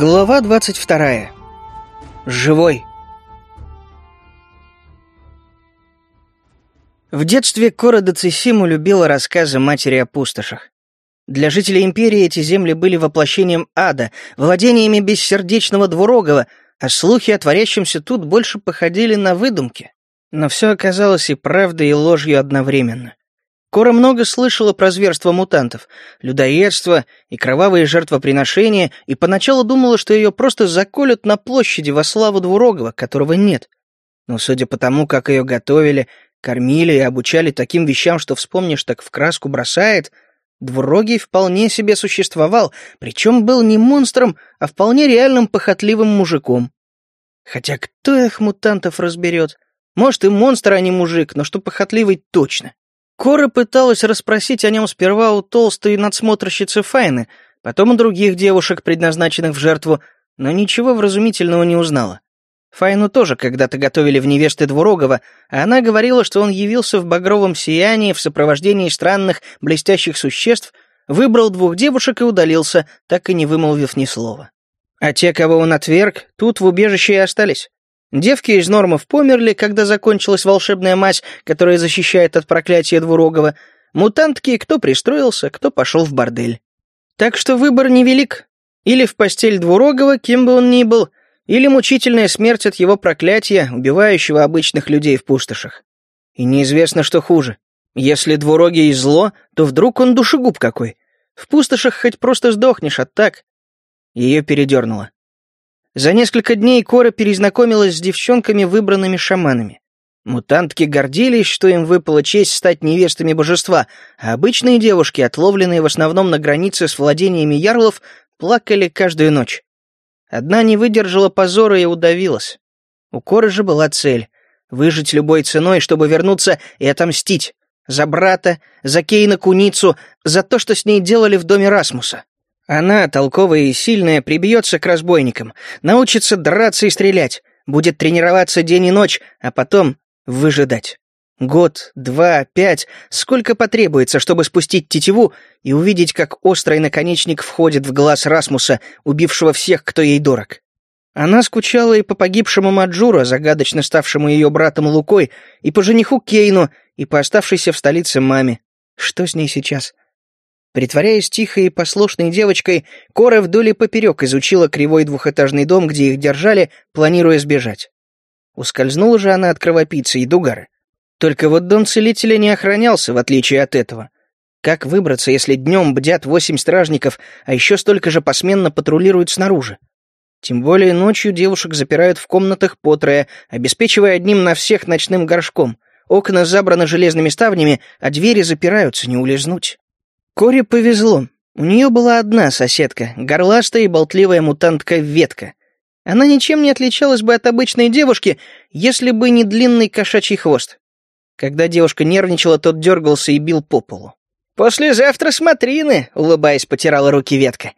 Глава 22. Живой. В детстве Кора Децисиму любила рассказы матери о пустошах. Для жителей империи эти земли были воплощением ада, владениями бессердечного двурогого, а слухи о творящемся тут больше походили на выдумки. Но все оказалось и правдой, и ложью одновременно. Кора много слышала про зверство мутантов, людоедство и кровавые жертвоприношения, и поначалу думала, что ее просто заколют на площади во славу Двурогова, которого нет. Но судя по тому, как ее готовили, кормили и обучали таким вещам, что вспомнишь, так в краску бросает, Двурогий вполне себе существовал, причем был не монстром, а вполне реальным похотливым мужиком. Хотя кто их мутантов разберет? Может, и монстр, а не мужик, но что похотливый точно. Кора пыталась расспросить о нем сперва у толстой надсмотрщицы Файны, потом у других девушек, предназначенных в жертву, но ничего вразумительного не узнала. Файну тоже когда-то готовили в невесты Двурогова, а она говорила, что он явился в багровом сиянии в сопровождении странных блестящих существ, выбрал двух девушек и удалился, так и не вымолвив ни слова. А те, кого он отверг, тут в убежище и остались. Девки из нормов померли, когда закончилась волшебная мазь, которая защищает от проклятия двурогого. Мутантки кто пристроился, кто пошел в бордель. Так что выбор невелик. Или в постель двурогого, кем бы он ни был, или мучительная смерть от его проклятия, убивающего обычных людей в пустошах. И неизвестно, что хуже. Если двурогий зло, то вдруг он душегуб какой. В пустошах хоть просто сдохнешь, а так... Ее передернуло. За несколько дней Кора перезнакомилась с девчонками, выбранными шаманами. Мутантки гордились, что им выпала честь стать невестами божества, а обычные девушки, отловленные в основном на границе с владениями ярлов, плакали каждую ночь. Одна не выдержала позора и удавилась. У Коры же была цель — выжить любой ценой, чтобы вернуться и отомстить. За брата, за Кейна Куницу, за то, что с ней делали в доме Расмуса. Она, толковая и сильная, прибьется к разбойникам, научится драться и стрелять, будет тренироваться день и ночь, а потом выжидать. Год, два, пять, сколько потребуется, чтобы спустить тетиву и увидеть, как острый наконечник входит в глаз Расмуса, убившего всех, кто ей дорог. Она скучала и по погибшему Маджура, загадочно ставшему ее братом Лукой, и по жениху Кейну, и по оставшейся в столице маме. Что с ней сейчас? Притворяясь тихой и послушной девочкой, Кора вдоль и поперек изучила кривой двухэтажный дом, где их держали, планируя сбежать. Ускользнула же она от кровопийцы и дугара. Только вот дом целителя не охранялся, в отличие от этого. Как выбраться, если днем бдят восемь стражников, а еще столько же посменно патрулируют снаружи? Тем более ночью девушек запирают в комнатах по обеспечивая одним на всех ночным горшком. Окна забраны железными ставнями, а двери запираются, не улизнуть. Коре повезло. У нее была одна соседка, горластая и болтливая мутантка Ветка. Она ничем не отличалась бы от обычной девушки, если бы не длинный кошачий хвост. Когда девушка нервничала, тот дергался и бил по полу. «Послезавтра смотрины», — улыбаясь, потирала руки Ветка.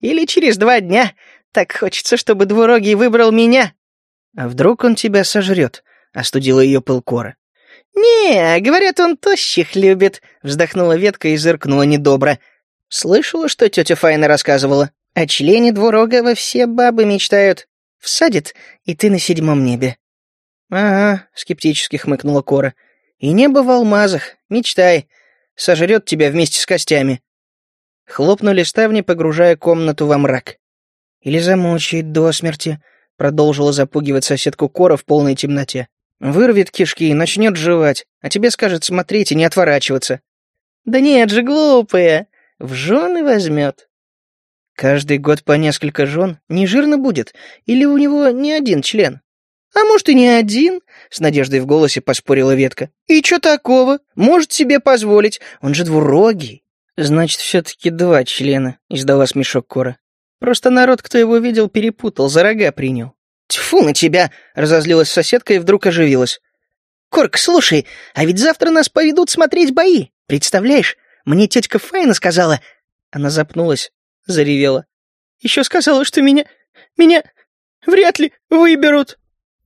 «Или через два дня. Так хочется, чтобы двурогий выбрал меня». «А вдруг он тебя сожрет?» — остудила ее пыл Кора. «Не, говорят, он тощих любит», — вздохнула ветка и зыркнула недобро. «Слышала, что тетя Файна рассказывала? О члене двурогого все бабы мечтают. Всадит, и ты на седьмом небе». «Ага», — скептически хмыкнула Кора. «И небо в алмазах. Мечтай. Сожрет тебя вместе с костями». Хлопнули ставни, погружая комнату во мрак. «Или замучает до смерти», — продолжила запугивать соседку Кора в полной темноте. Вырвет кишки и начнет жевать, а тебе скажет смотреть и не отворачиваться. Да нет же, глупая, в жены возьмет. Каждый год по несколько жен не жирно будет, или у него не один член? А может и не один, с надеждой в голосе поспорила ветка. И что такого? Может себе позволить, он же двурогий. Значит, все-таки два члена, издала смешок Кора. Просто народ, кто его видел, перепутал, за рога принял. «Тьфу на тебя!» — разозлилась соседка и вдруг оживилась. «Корк, слушай, а ведь завтра нас поведут смотреть бои. Представляешь, мне тетка Файна сказала...» Она запнулась, заревела. «Еще сказала, что меня... меня вряд ли выберут».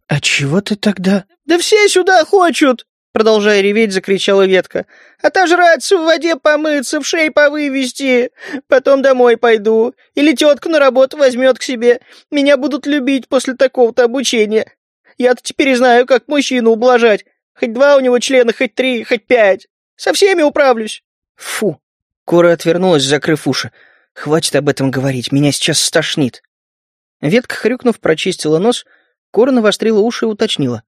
«А чего ты тогда...» «Да все сюда хочут!» Продолжая реветь, закричала ветка. «Отожраться в воде помыться, в шей повывести. Потом домой пойду. Или тетку на работу возьмет к себе. Меня будут любить после такого-то обучения. Я-то теперь знаю, как мужчину ублажать. Хоть два у него члена, хоть три, хоть пять. Со всеми управлюсь». «Фу!» Кора отвернулась, закрыв уши. «Хватит об этом говорить, меня сейчас стошнит». Ветка, хрюкнув, прочистила нос, Кора навострила уши и уточнила.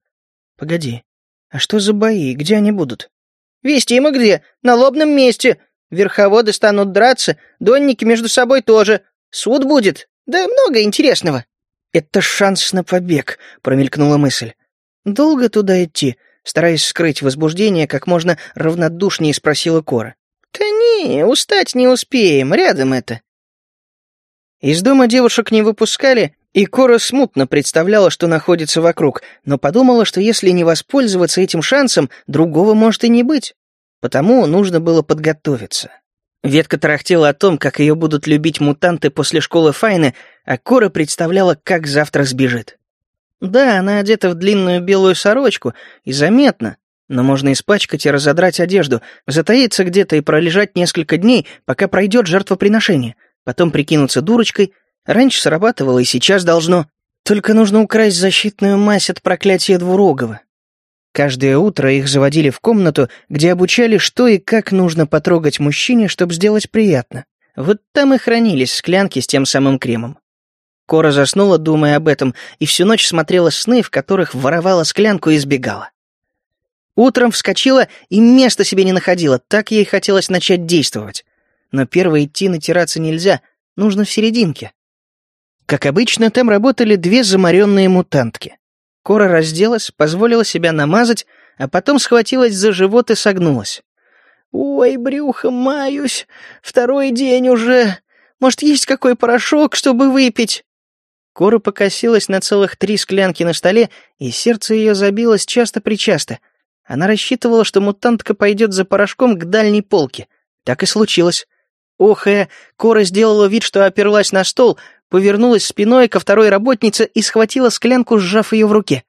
«Погоди, а что за бои? Где они будут? Вести мы где? На лобном месте. Верховоды станут драться, донники между собой тоже. Суд будет. Да много интересного. Это шанс на побег, промелькнула мысль. Долго туда идти? Стараясь скрыть возбуждение, как можно равнодушнее спросила Кора. «Да не, устать не успеем, рядом это». Из дома девушек не выпускали, и Кора смутно представляла, что находится вокруг, но подумала, что если не воспользоваться этим шансом, другого может и не быть. Потому нужно было подготовиться. Ветка тарахтела о том, как ее будут любить мутанты после школы Файны, а Кора представляла, как завтра сбежит. Да, она одета в длинную белую сорочку, и заметно, но можно испачкать и разодрать одежду, затаиться где-то и пролежать несколько дней, пока пройдет жертвоприношение, потом прикинуться дурочкой — Раньше срабатывало и сейчас должно. Только нужно украсть защитную мазь от проклятия Двурогова. Каждое утро их заводили в комнату, где обучали, что и как нужно потрогать мужчине, чтобы сделать приятно. Вот там и хранились склянки с тем самым кремом. Кора заснула, думая об этом, и всю ночь смотрела сны, в которых воровала склянку и сбегала. Утром вскочила и места себе не находила, так ей хотелось начать действовать. Но первое идти натираться нельзя, нужно в серединке. Как обычно, там работали две заморенные мутантки. Кора разделась, позволила себя намазать, а потом схватилась за живот и согнулась. «Ой, брюхо, маюсь! Второй день уже! Может, есть какой порошок, чтобы выпить?» Кора покосилась на целых три склянки на столе, и сердце ее забилось часто-причасто. Она рассчитывала, что мутантка пойдет за порошком к дальней полке. Так и случилось. Охая, Кора сделала вид, что оперлась на стол, повернулась спиной ко второй работнице и схватила склянку, сжав ее в руке.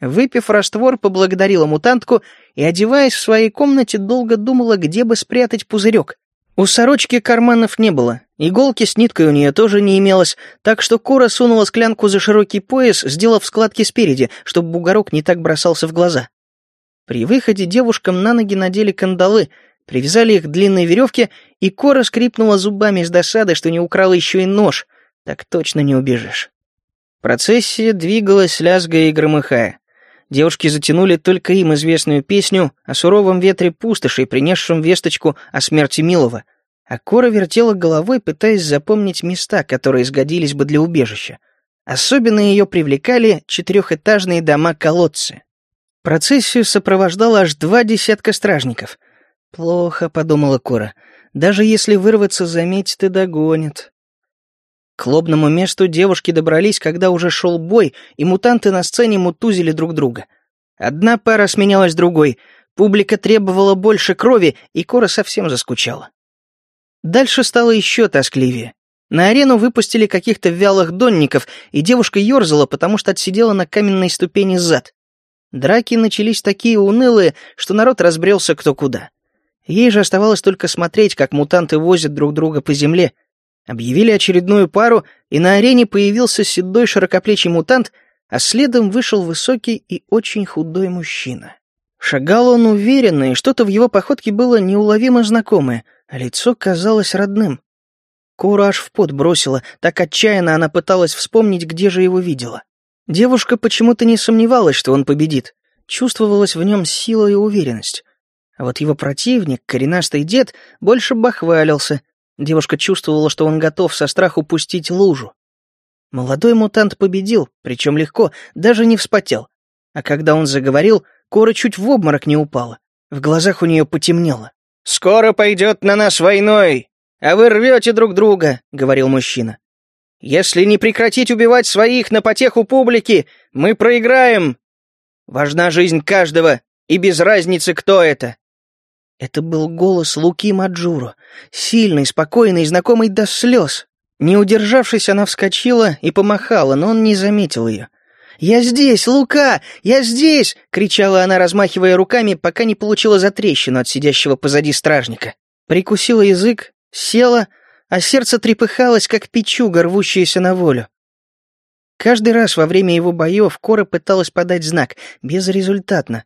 Выпив раствор, поблагодарила мутантку и, одеваясь в своей комнате, долго думала, где бы спрятать пузырек. У сорочки карманов не было, иголки с ниткой у нее тоже не имелось, так что Кора сунула склянку за широкий пояс, сделав складки спереди, чтобы бугорок не так бросался в глаза. При выходе девушкам на ноги надели кандалы, привязали их к длинной веревке, и Кора скрипнула зубами с досады, что не украла еще и нож — так точно не убежишь. Процессия двигалась, лязгая и громыхая. Девушки затянули только им известную песню о суровом ветре пустоши, принесшем весточку о смерти Милова, а Кора вертела головой, пытаясь запомнить места, которые сгодились бы для убежища. Особенно ее привлекали четырехэтажные дома-колодцы. Процессию сопровождало аж два десятка стражников. «Плохо», — подумала Кора. «Даже если вырваться, заметит и догонит. К лобному месту девушки добрались, когда уже шел бой, и мутанты на сцене мутузили друг друга. Одна пара сменялась другой, публика требовала больше крови, и Кора совсем заскучала. Дальше стало еще тоскливее. На арену выпустили каких-то вялых донников, и девушка ерзала, потому что отсидела на каменной ступени зад. Драки начались такие унылые, что народ разбрелся кто куда. Ей же оставалось только смотреть, как мутанты возят друг друга по земле, Объявили очередную пару, и на арене появился седой широкоплечий мутант, а следом вышел высокий и очень худой мужчина. Шагал он уверенно, и что-то в его походке было неуловимо знакомое, а лицо казалось родным. Кора аж в пот бросила, так отчаянно она пыталась вспомнить, где же его видела. Девушка почему-то не сомневалась, что он победит. Чувствовалась в нем сила и уверенность. А вот его противник, коренастый дед, больше бахвалился, Девушка чувствовала, что он готов со страху пустить лужу. Молодой мутант победил, причем легко, даже не вспотел. А когда он заговорил, Кора чуть в обморок не упала. В глазах у нее потемнело. «Скоро пойдет на нас войной, а вы рвете друг друга», — говорил мужчина. «Если не прекратить убивать своих на потеху публики, мы проиграем. Важна жизнь каждого, и без разницы, кто это. Это был голос Луки Маджуро, сильный, спокойный, знакомый до слез. Не удержавшись, она вскочила и помахала, но он не заметил ее. «Я здесь, Лука! Я здесь!» — кричала она, размахивая руками, пока не получила затрещину от сидящего позади стражника. Прикусила язык, села, а сердце трепыхалось, как печуга, рвущаяся на волю. Каждый раз во время его боев Кора пыталась подать знак, безрезультатно.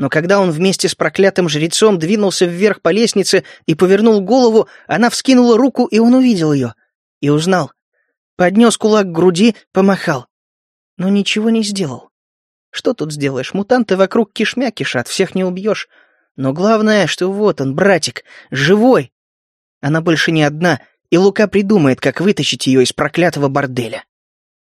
Но когда он вместе с проклятым жрецом двинулся вверх по лестнице и повернул голову, она вскинула руку, и он увидел ее. И узнал. Поднес кулак к груди, помахал. Но ничего не сделал. Что тут сделаешь? Мутанты вокруг кишмя кишат, всех не убьешь. Но главное, что вот он, братик, живой. Она больше не одна, и Лука придумает, как вытащить ее из проклятого борделя.